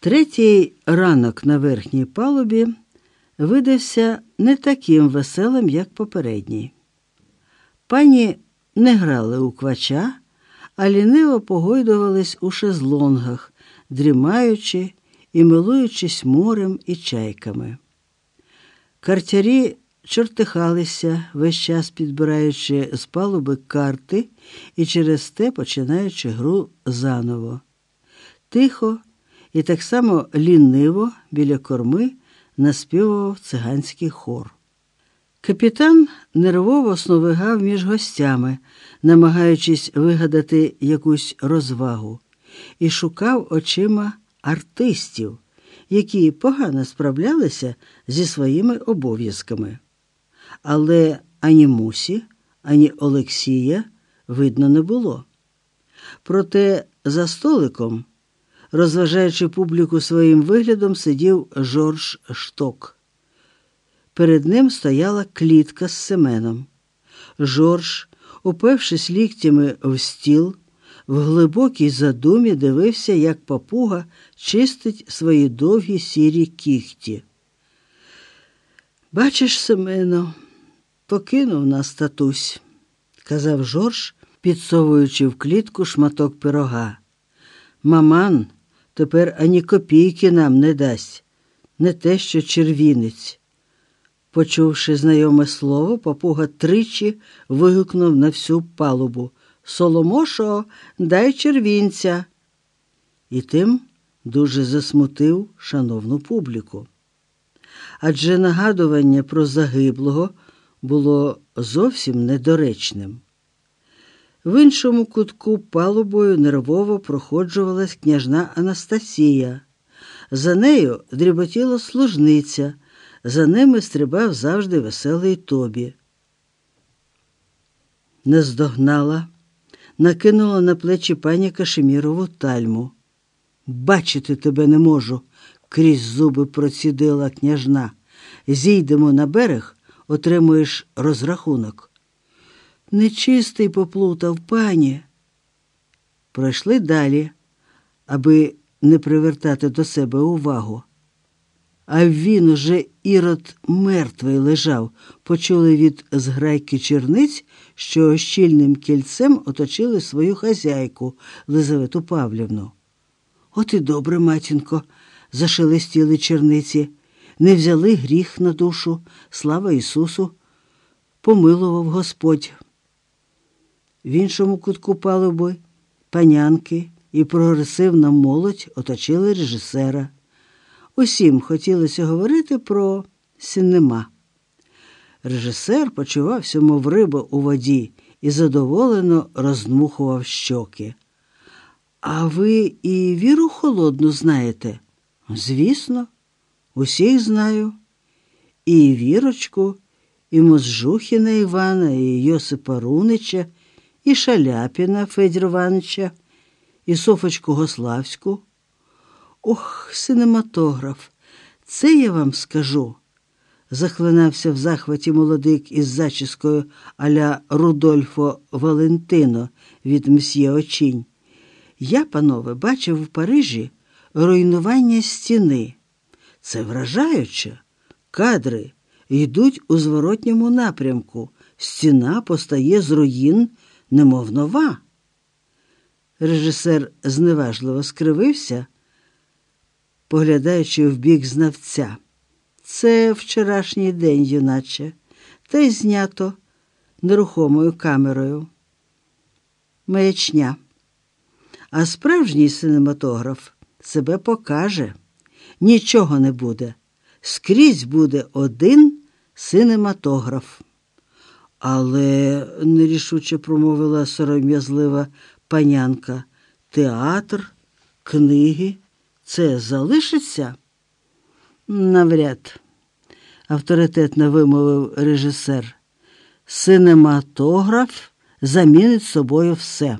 Третій ранок на верхній палубі видався не таким веселим, як попередній. Пані не грали у квача, а ліниво погойдувались у шезлонгах, дрімаючи і милуючись морем і чайками. Картярі чортихалися, весь час підбираючи з палуби карти і через те починаючи гру заново. Тихо і так само ліниво біля корми наспівував циганський хор. Капітан нервово сновигав між гостями, намагаючись вигадати якусь розвагу, і шукав очима артистів, які погано справлялися зі своїми обов'язками. Але ані Мусі, ані Олексія видно не було. Проте за столиком, розважаючи публіку своїм виглядом, сидів Жорж Шток. Перед ним стояла клітка з Семеном. Жорж, упевшись ліктями в стіл, в глибокій задумі дивився, як папуга чистить свої довгі сірі кіхті. Бачиш, Семено, покинув нас татусь, казав Жорж, підсовуючи в клітку шматок пирога. Маман тепер ані копійки нам не дасть, не те, що червінець. Почувши знайоме слово, папуга тричі вигукнув на всю палубу Соломошо, дай червінця. І тим дуже засмутив шановну публіку. Адже нагадування про загиблого було зовсім недоречним. В іншому кутку палубою нервово проходжувалась княжна Анастасія. За нею дріботіла служниця, за ними стрибав завжди веселий тобі. Наздогнала, накинула на плечі пані Кашемірову тальму. Бачити тебе не можу, крізь зуби процідила княжна. Зійдемо на берег, отримуєш розрахунок. Нечистий поплутав пані. Пройшли далі, аби не привертати до себе увагу. А він уже ірод мертвий лежав, почули від зграйки черниць, що щільним кільцем оточили свою хазяйку Лизавету Павлівну. От і добре, матінко, зашелестіли черниці, не взяли гріх на душу, слава Ісусу, помилував Господь. В іншому кутку палуби панянки і прогресивна молодь оточили режисера. Усім хотілося говорити про сінема. Режисер почувався, мов риба у воді, і задоволено роздмухував щоки. А ви і віру холодну знаєте? Звісно, усіх знаю. І Вірочку, і Мозжухіна Івана, і Йосипа Рунича, і Шаляпіна Федір Івановича, і Софочку Гославську. Ох, синематограф, це я вам скажу, захлинався в захваті молодик із зачіскою аля Рудольфо Валентино від мсьє очінь. Я, панове, бачив в Парижі руйнування стіни. Це вражаюче. Кадри йдуть у зворотньому напрямку. Стіна постає з руїн, немов нова. Режисер зневажливо скривився поглядаючи в бік знавця. Це вчорашній день, юначе, та й знято нерухомою камерою. Маячня. А справжній синематограф себе покаже. Нічого не буде. Скрізь буде один синематограф. Але, нерішуче промовила сором'язлива панянка, театр, книги. Це залишиться? Навряд, авторитетно вимовив режисер. Синематограф замінить собою все.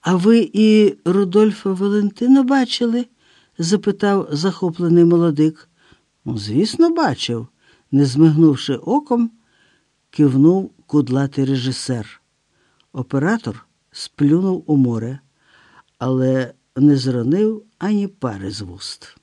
А ви і Рудольфа Валентина бачили? запитав захоплений молодик. Ну, звісно, бачив, не змигнувши оком, кивнув кудлатий режисер. Оператор сплюнув у море, але не зронив ані пари з вуст.